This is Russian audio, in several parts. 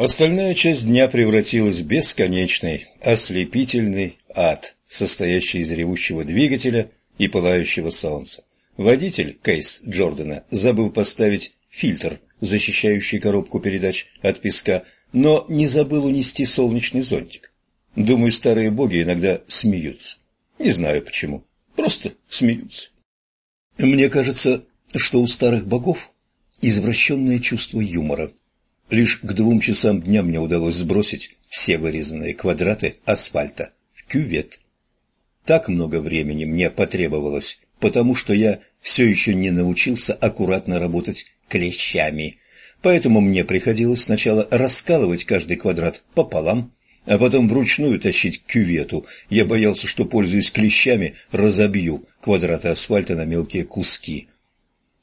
Остальная часть дня превратилась в бесконечный, ослепительный ад, состоящий из ревущего двигателя и пылающего солнца. Водитель, Кейс Джордана, забыл поставить фильтр, защищающий коробку передач от песка, но не забыл унести солнечный зонтик. Думаю, старые боги иногда смеются. Не знаю почему, просто смеются. Мне кажется, что у старых богов извращенное чувство юмора. Лишь к двум часам дня мне удалось сбросить все вырезанные квадраты асфальта в кювет. Так много времени мне потребовалось, потому что я все еще не научился аккуратно работать клещами. Поэтому мне приходилось сначала раскалывать каждый квадрат пополам, а потом вручную тащить к кювету. Я боялся, что, пользуясь клещами, разобью квадраты асфальта на мелкие куски.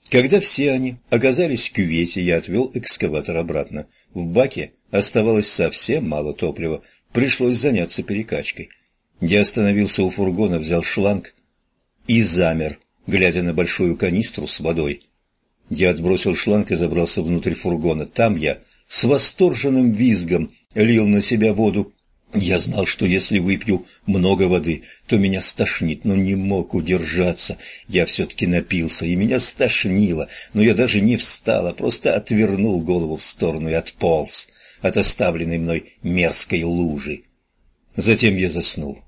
Когда все они оказались в кювете, я отвел экскаватор обратно. В баке оставалось совсем мало топлива, пришлось заняться перекачкой. Я остановился у фургона, взял шланг и замер, глядя на большую канистру с водой. Я отбросил шланг и забрался внутрь фургона. Там я с восторженным визгом лил на себя воду. Я знал, что если выпью много воды, то меня стошнит, но не мог удержаться. Я все-таки напился, и меня стошнило, но я даже не встал, а просто отвернул голову в сторону и отполз от оставленной мной мерзкой лужи. Затем я заснул,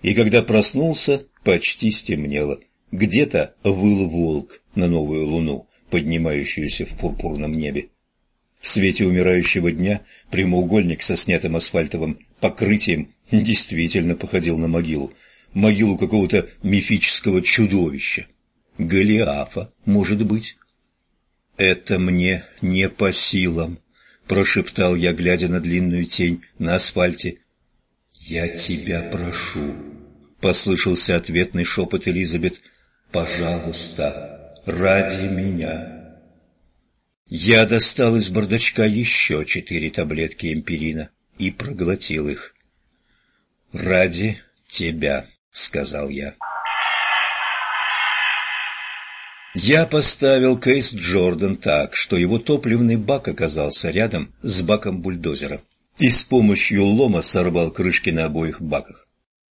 и когда проснулся, почти стемнело. Где-то выл волк на новую луну, поднимающуюся в пурпурном небе. В свете умирающего дня прямоугольник со снятым асфальтовым покрытием действительно походил на могилу. Могилу какого-то мифического чудовища. Голиафа, может быть. «Это мне не по силам», — прошептал я, глядя на длинную тень на асфальте. «Я тебя прошу», — послышался ответный шепот Элизабет. «Пожалуйста, ради меня». Я достал из бардачка еще четыре таблетки эмпирина и проглотил их. «Ради тебя», — сказал я. Я поставил Кейс Джордан так, что его топливный бак оказался рядом с баком бульдозера и с помощью лома сорвал крышки на обоих баках.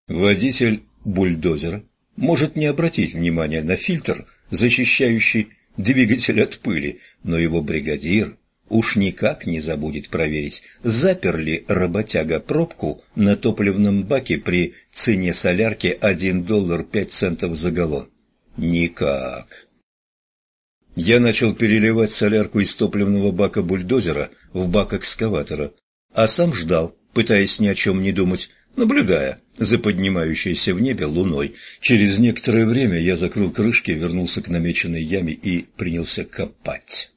Водитель бульдозера может не обратить внимания на фильтр, защищающий двигатель от пыли, но его бригадир уж никак не забудет проверить, запер ли работяга пробку на топливном баке при цене солярки 1 доллар 5 центов за галлон. Никак. Я начал переливать солярку из топливного бака бульдозера в бак экскаватора, а сам ждал, пытаясь ни о чем не думать, наблюдая за поднимающейся в небе луной. Через некоторое время я закрыл крышки, вернулся к намеченной яме и принялся копать.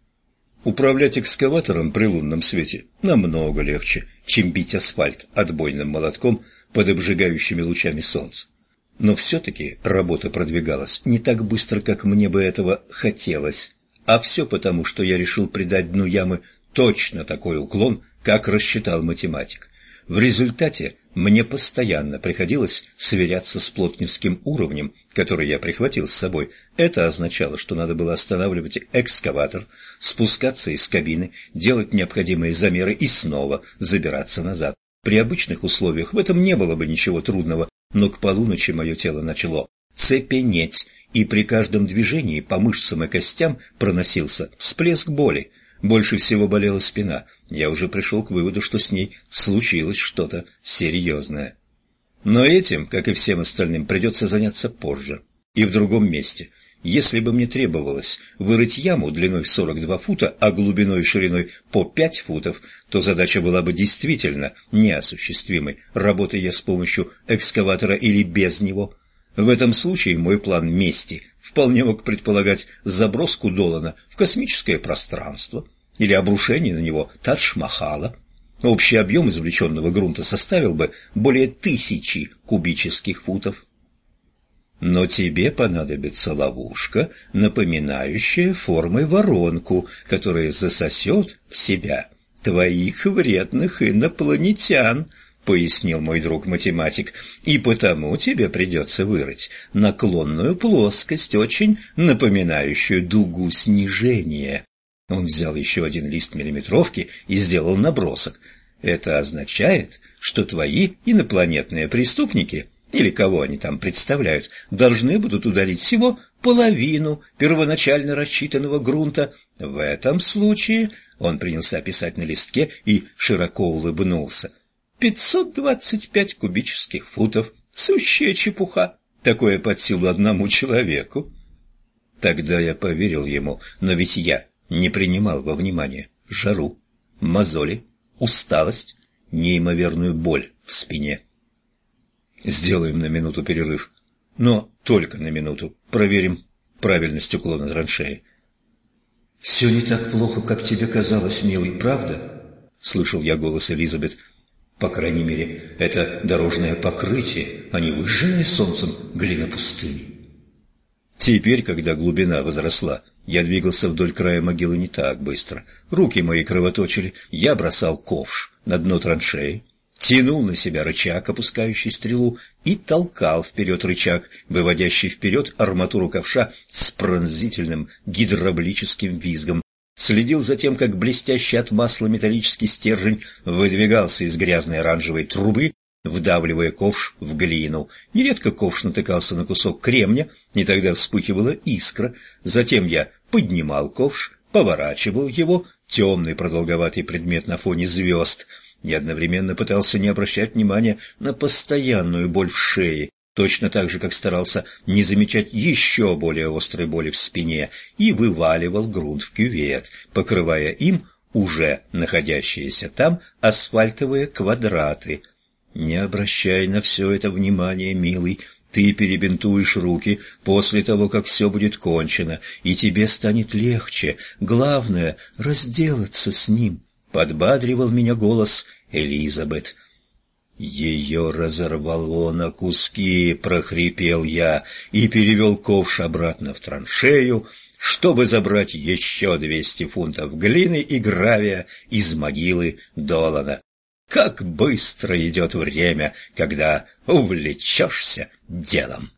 Управлять экскаватором при лунном свете намного легче, чем бить асфальт отбойным молотком под обжигающими лучами солнца. Но все-таки работа продвигалась не так быстро, как мне бы этого хотелось. А все потому, что я решил придать дну ямы точно такой уклон, как рассчитал математик. В результате мне постоянно приходилось сверяться с плотницким уровнем, который я прихватил с собой. Это означало, что надо было останавливать экскаватор, спускаться из кабины, делать необходимые замеры и снова забираться назад. При обычных условиях в этом не было бы ничего трудного, но к полуночи мое тело начало цепенеть, и при каждом движении по мышцам и костям проносился всплеск боли. Больше всего болела спина. Я уже пришел к выводу, что с ней случилось что-то серьезное. Но этим, как и всем остальным, придется заняться позже и в другом месте. Если бы мне требовалось вырыть яму длиной в 42 фута, а глубиной и шириной по 5 футов, то задача была бы действительно неосуществимой, работая с помощью экскаватора или без него. В этом случае мой план мести вполне мог предполагать заброску Долана в космическое пространство, или обрушение на него Тадж-Махала. Общий объем извлеченного грунта составил бы более тысячи кубических футов. Но тебе понадобится ловушка, напоминающая формой воронку, которая засосет в себя твоих вредных инопланетян, — пояснил мой друг-математик, — и потому тебе придется вырыть наклонную плоскость, очень напоминающую дугу снижения. Он взял еще один лист миллиметровки и сделал набросок. Это означает, что твои инопланетные преступники, или кого они там представляют, должны будут ударить всего половину первоначально рассчитанного грунта. В этом случае он принялся писать на листке и широко улыбнулся. Пятьсот двадцать пять кубических футов. Сущая чепуха. Такое под силу одному человеку. Тогда я поверил ему, но ведь я не принимал во внимание жару, мозоли, усталость, неимоверную боль в спине. Сделаем на минуту перерыв, но только на минуту. Проверим правильность уклона траншеи. «Все не так плохо, как тебе казалось, милый, правда?» — слышал я голос Элизабет. «По крайней мере, это дорожное покрытие, а не выжженная солнцем глина пустыни». Теперь, когда глубина возросла, я двигался вдоль края могилы не так быстро. Руки мои кровоточили, я бросал ковш на дно траншеи, тянул на себя рычаг, опускающий стрелу, и толкал вперед рычаг, выводящий вперед арматуру ковша с пронзительным гидравлическим визгом. Следил за тем, как блестящий от масла металлический стержень выдвигался из грязной оранжевой трубы вдавливая ковш в глину. Нередко ковш натыкался на кусок кремня, и тогда вспыхивала искра. Затем я поднимал ковш, поворачивал его, темный продолговатый предмет на фоне звезд, и одновременно пытался не обращать внимания на постоянную боль в шее, точно так же, как старался не замечать еще более острой боли в спине, и вываливал грунт в кювет, покрывая им уже находящиеся там асфальтовые квадраты – не обращай на все это внимания, милый. Ты перебинтуешь руки после того, как все будет кончено, и тебе станет легче. Главное — разделаться с ним, — подбадривал меня голос Элизабет. Ее разорвало на куски, — прохрипел я, и перевел ковш обратно в траншею, чтобы забрать еще двести фунтов глины и гравия из могилы Долана. Как быстро идет время, когда увлечешься делом!